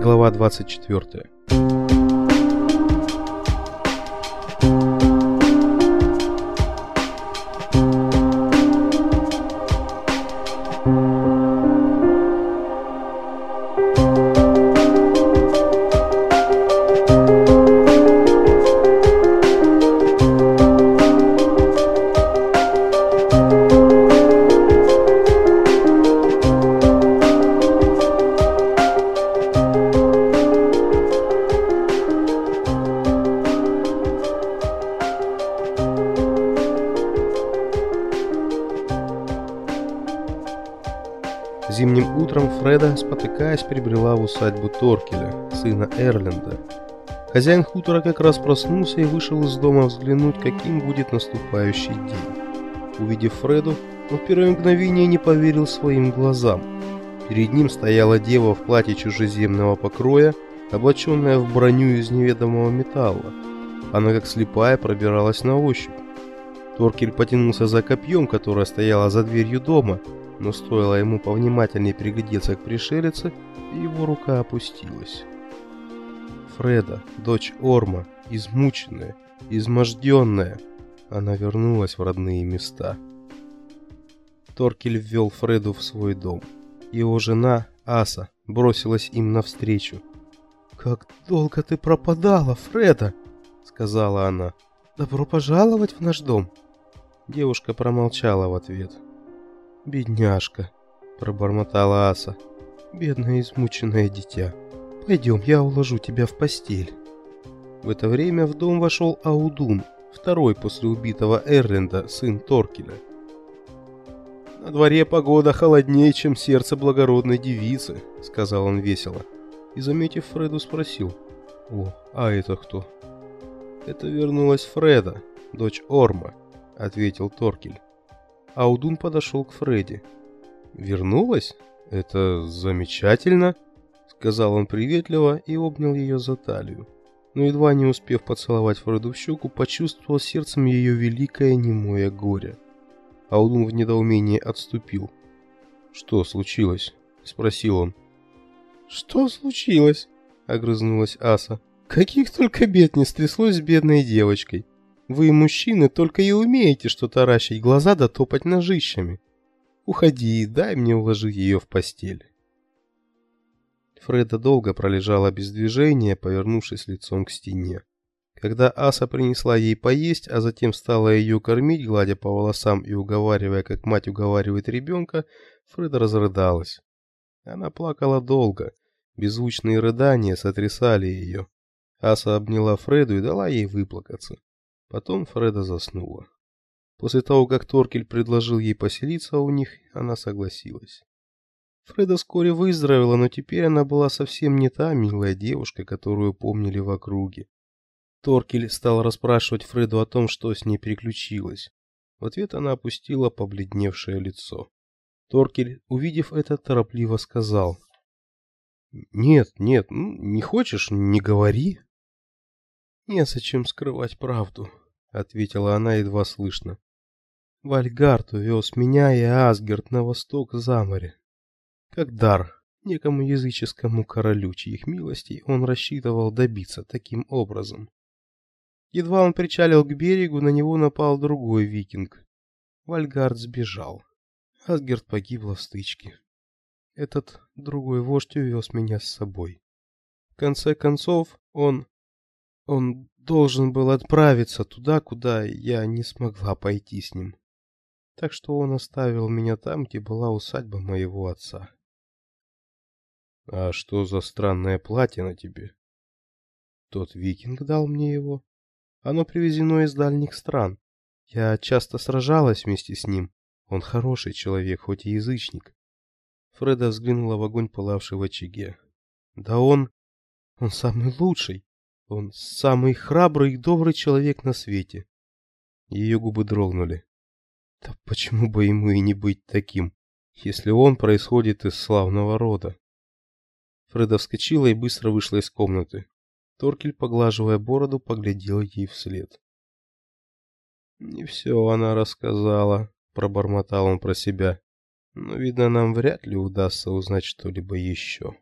Глава 24. Зимним утром Фреда, спотыкаясь, прибрела в усадьбу Торкеля, сына Эрленда. Хозяин хутора как раз проснулся и вышел из дома взглянуть, каким будет наступающий день. Увидев Фреду, он в первое мгновение не поверил своим глазам. Перед ним стояла дева в платье чужеземного покроя, облаченная в броню из неведомого металла. Она как слепая пробиралась на ощупь. Торкель потянулся за копьем, которое стояло за дверью дома, но стоило ему повнимательнее приглядеться к пришелице, и его рука опустилась. Фреда, дочь Орма, измученная, изможденная, она вернулась в родные места. Торкель ввел Фреду в свой дом. Его жена, Аса, бросилась им навстречу. «Как долго ты пропадала, Фреда!» — сказала она. «Добро пожаловать в наш дом!» Девушка промолчала в ответ. «Бедняжка», — пробормотала Аса. «Бедное измученное дитя. Пойдем, я уложу тебя в постель». В это время в дом вошел Аудун, второй после убитого Эрленда, сын Торкеля. «На дворе погода холоднее, чем сердце благородной девицы», — сказал он весело. И, заметив Фреду, спросил. «О, а это кто?» «Это вернулась Фреда, дочь Орма», — ответил Торкель. Аудун подошел к Фредди. «Вернулась? Это замечательно!» Сказал он приветливо и обнял ее за талию. Но едва не успев поцеловать Фреду в щеку, почувствовал сердцем ее великое немое горе. Аудун в недоумении отступил. «Что случилось?» — спросил он. «Что случилось?» — огрызнулась Аса. «Каких только бед не стряслось с бедной девочкой!» Вы, мужчины, только и умеете что таращить глаза да топать ножищами. Уходи и дай мне уложить ее в постель. Фреда долго пролежала без движения, повернувшись лицом к стене. Когда Аса принесла ей поесть, а затем стала ее кормить, гладя по волосам и уговаривая, как мать уговаривает ребенка, Фреда разрыдалась. Она плакала долго. Беззвучные рыдания сотрясали ее. Аса обняла Фреду и дала ей выплакаться. Потом Фреда заснула. После того, как Торкель предложил ей поселиться у них, она согласилась. Фреда вскоре выздоровела, но теперь она была совсем не та милая девушка, которую помнили в округе. Торкель стал расспрашивать Фреду о том, что с ней приключилось. В ответ она опустила побледневшее лицо. Торкель, увидев это, торопливо сказал: "Нет, нет, не хочешь, не говори". «Незачем скрывать правду», — ответила она едва слышно. «Вальгард увез меня и Асгерт на восток за море. Как дар некому языческому королю, чьих милостей он рассчитывал добиться таким образом. Едва он причалил к берегу, на него напал другой викинг. Вальгард сбежал. Асгерт погибла в стычке. Этот другой вождь увез меня с собой. В конце концов, он он должен был отправиться туда, куда я не смогла пойти с ним. Так что он оставил меня там, где была усадьба моего отца. А что за странное платье на тебе? Тот викинг дал мне его. Оно привезено из дальних стран. Я часто сражалась вместе с ним. Он хороший человек, хоть и язычник. Фреда взглянула в огонь, пылавший в очаге. Да он... он самый лучший. Он самый храбрый и добрый человек на свете. Ее губы дрогнули. Да почему бы ему и не быть таким, если он происходит из славного рода? Фреда вскочила и быстро вышла из комнаты. Торкель, поглаживая бороду, поглядел ей вслед. Не все она рассказала, пробормотал он про себя. Но видно, нам вряд ли удастся узнать что-либо еще.